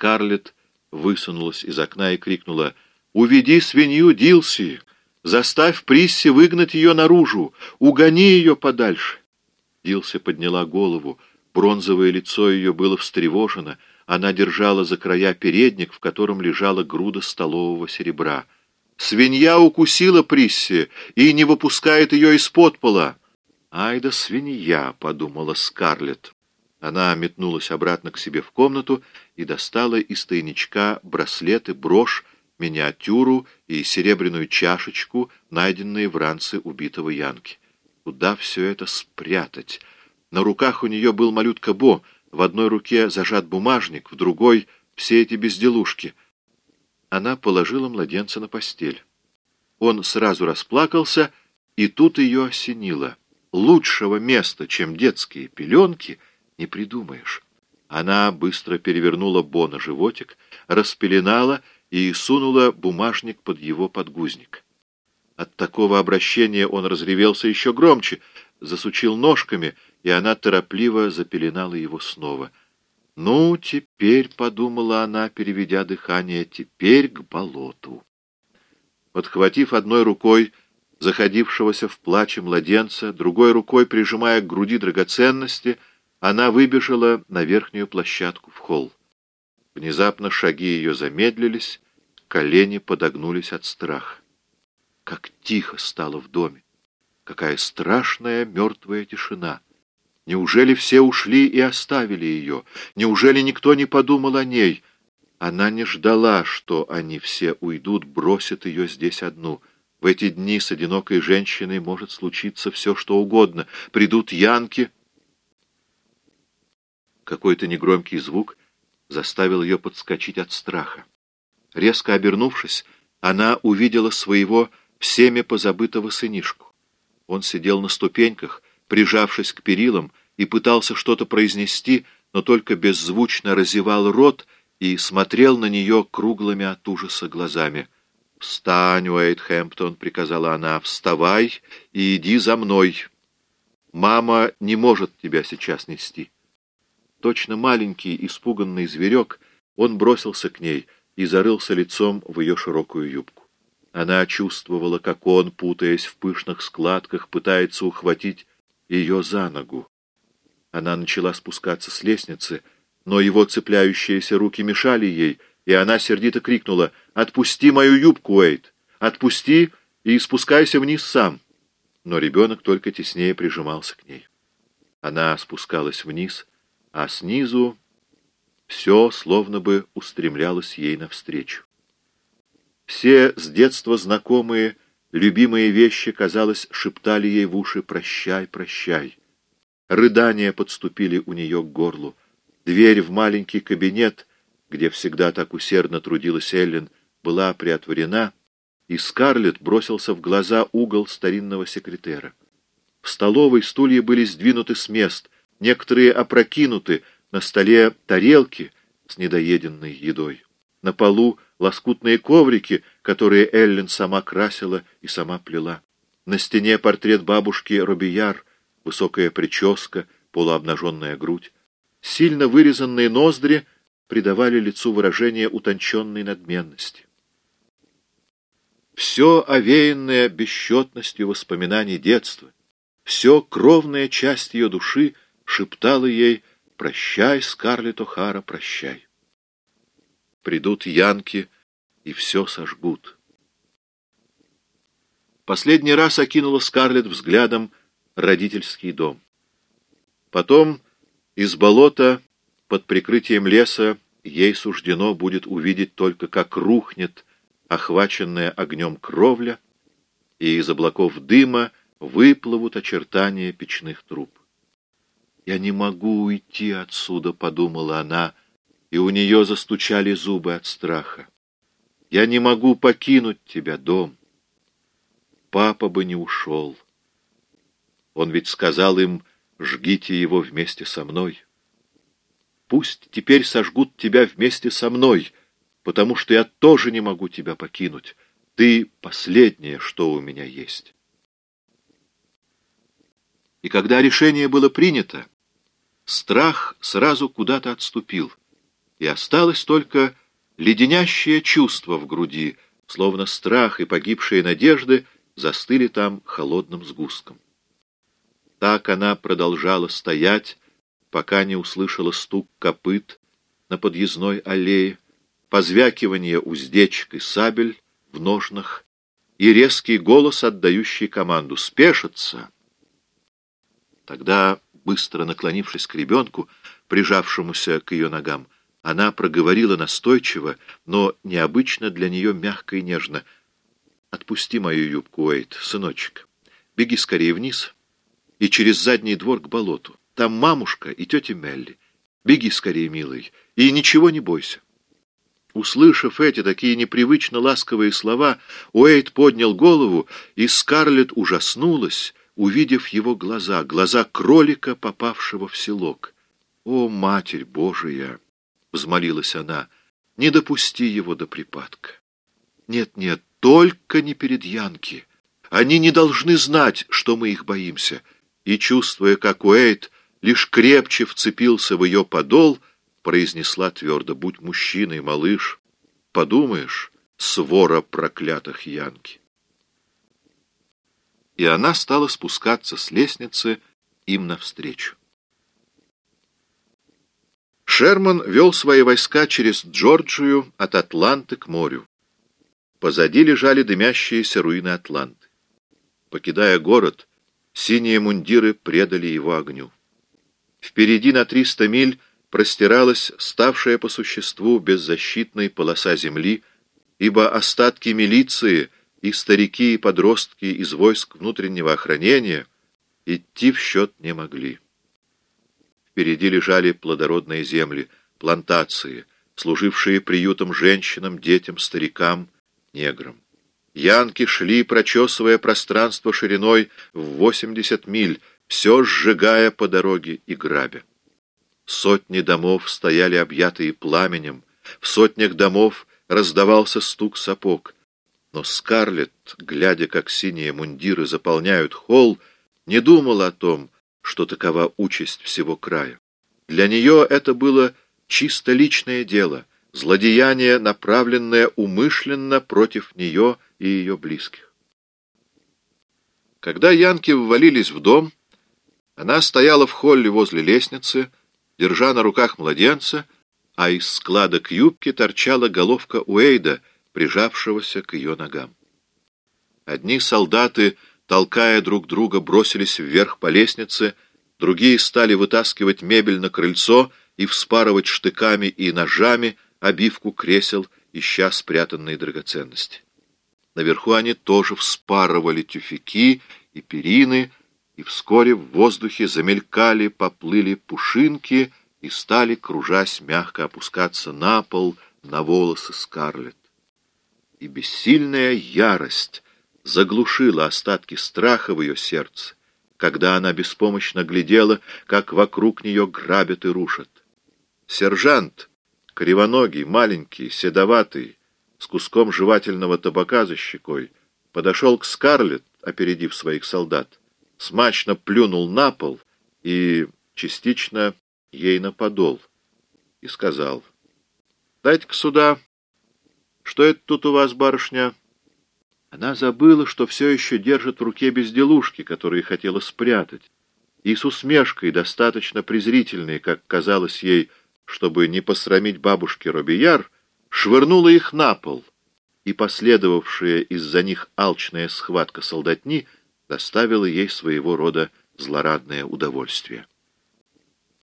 Скарлетт высунулась из окна и крикнула «Уведи свинью, Дилси! Заставь Присси выгнать ее наружу! Угони ее подальше!» Дилси подняла голову. Бронзовое лицо ее было встревожено. Она держала за края передник, в котором лежала груда столового серебра. «Свинья укусила Присси и не выпускает ее из-под пола!» «Ай да свинья!» — подумала Скарлетт. Она метнулась обратно к себе в комнату и достала из тайничка браслеты, брошь, миниатюру и серебряную чашечку, найденные в ранце убитого Янки. Куда все это спрятать? На руках у нее был малютка Бо, в одной руке зажат бумажник, в другой — все эти безделушки. Она положила младенца на постель. Он сразу расплакался, и тут ее осенило. Лучшего места, чем детские пеленки — не придумаешь. Она быстро перевернула Бо на животик, распеленала и сунула бумажник под его подгузник. От такого обращения он разревелся еще громче, засучил ножками, и она торопливо запеленала его снова. «Ну, теперь», — подумала она, переведя дыхание, — «теперь к болоту». Подхватив одной рукой заходившегося в плаче младенца, другой рукой прижимая к груди драгоценности — она выбежала на верхнюю площадку в холл. Внезапно шаги ее замедлились, колени подогнулись от страха. Как тихо стало в доме! Какая страшная мертвая тишина! Неужели все ушли и оставили ее? Неужели никто не подумал о ней? Она не ждала, что они все уйдут, бросят ее здесь одну. В эти дни с одинокой женщиной может случиться все, что угодно. Придут янки — какой-то негромкий звук заставил ее подскочить от страха. Резко обернувшись, она увидела своего всеми позабытого сынишку. Он сидел на ступеньках, прижавшись к перилам, и пытался что-то произнести, но только беззвучно разевал рот и смотрел на нее круглыми от ужаса глазами. «Встань, Уэйтхэмптон», — приказала она, — «вставай и иди за мной. Мама не может тебя сейчас нести». Точно маленький испуганный зверек, он бросился к ней и зарылся лицом в ее широкую юбку. Она чувствовала, как он, путаясь в пышных складках, пытается ухватить ее за ногу. Она начала спускаться с лестницы, но его цепляющиеся руки мешали ей, и она сердито крикнула «Отпусти мою юбку, Уэйт! Отпусти и спускайся вниз сам!» Но ребенок только теснее прижимался к ней. Она спускалась вниз, а снизу все словно бы устремлялось ей навстречу. Все с детства знакомые, любимые вещи, казалось, шептали ей в уши «прощай, прощай». Рыдания подступили у нее к горлу. Дверь в маленький кабинет, где всегда так усердно трудилась Эллен, была приотворена, и Скарлетт бросился в глаза угол старинного секретера. В столовой стулья были сдвинуты с мест — Некоторые опрокинуты, на столе тарелки с недоеденной едой. На полу лоскутные коврики, которые Эллен сама красила и сама плела. На стене портрет бабушки Робияр, высокая прическа, полуобнаженная грудь. Сильно вырезанные ноздри придавали лицу выражение утонченной надменности. Все овеянное бесчетностью воспоминаний детства, все кровная часть ее души — шептала ей «Прощай, Скарлетт О'Хара, прощай». Придут янки и все сожгут. Последний раз окинула Скарлетт взглядом родительский дом. Потом из болота под прикрытием леса ей суждено будет увидеть только, как рухнет охваченная огнем кровля, и из облаков дыма выплывут очертания печных труб. «Я не могу уйти отсюда», — подумала она, и у нее застучали зубы от страха. «Я не могу покинуть тебя, дом». Папа бы не ушел. Он ведь сказал им, жгите его вместе со мной. Пусть теперь сожгут тебя вместе со мной, потому что я тоже не могу тебя покинуть. Ты последнее, что у меня есть. И когда решение было принято, Страх сразу куда-то отступил. и осталось только леденящее чувство в груди, словно страх и погибшие надежды застыли там холодным сгустком. Так она продолжала стоять, пока не услышала стук копыт на подъездной аллее, позвякивание уздечек и сабель в ножнах и резкий голос, отдающий команду «Спешиться!». Тогда, быстро наклонившись к ребенку, прижавшемуся к ее ногам, она проговорила настойчиво, но необычно для нее мягко и нежно. «Отпусти мою юбку, Уэйт, сыночек. Беги скорее вниз и через задний двор к болоту. Там мамушка и тетя Мелли. Беги скорее, милый, и ничего не бойся». Услышав эти такие непривычно ласковые слова, Уэйт поднял голову, и Скарлетт ужаснулась, увидев его глаза, глаза кролика, попавшего в селок. «О, Матерь Божия!» — взмолилась она. «Не допусти его до припадка». «Нет-нет, только не перед Янки. Они не должны знать, что мы их боимся». И, чувствуя, как Уэйт лишь крепче вцепился в ее подол, произнесла твердо, «Будь мужчиной, малыш, подумаешь, свора проклятых Янки». И она стала спускаться с лестницы им навстречу. Шерман вел свои войска через Джорджию от Атланты к морю. Позади лежали дымящиеся руины Атланты. Покидая город, синие мундиры предали его огню. Впереди на триста миль простиралась ставшая по существу беззащитной полоса земли, ибо остатки милиции и старики и подростки из войск внутреннего охранения идти в счет не могли. Впереди лежали плодородные земли, плантации, служившие приютом женщинам, детям, старикам, неграм. Янки шли, прочесывая пространство шириной в 80 миль, все сжигая по дороге и грабя. Сотни домов стояли объятые пламенем, в сотнях домов раздавался стук сапог. Но Скарлетт, глядя, как синие мундиры заполняют холл, не думала о том, что такова участь всего края. Для нее это было чисто личное дело, злодеяние, направленное умышленно против нее и ее близких. Когда янки ввалились в дом, она стояла в холле возле лестницы, держа на руках младенца, а из складок юбки торчала головка Уэйда, прижавшегося к ее ногам. Одни солдаты толкая друг друга, бросились вверх по лестнице, другие стали вытаскивать мебель на крыльцо и вспарывать штыками и ножами обивку кресел, ища спрятанные драгоценности. Наверху они тоже вспарывали тюфяки и перины, и вскоре в воздухе замелькали, поплыли пушинки и стали, кружась, мягко опускаться на пол, на волосы Скарлетт. И бессильная ярость заглушила остатки страха в ее сердце, когда она беспомощно глядела, как вокруг нее грабят и рушат. Сержант, кривоногий, маленький, седоватый, с куском жевательного табака за щекой, подошел к Скарлетт, опередив своих солдат, смачно плюнул на пол и частично ей на подол и сказал, «Дайте-ка сюда. Что это тут у вас, барышня?» Она забыла, что все еще держит в руке безделушки, которые хотела спрятать, и с усмешкой, достаточно презрительной, как казалось ей, чтобы не посрамить бабушки Робияр, швырнула их на пол, и последовавшая из-за них алчная схватка солдатни доставила ей своего рода злорадное удовольствие.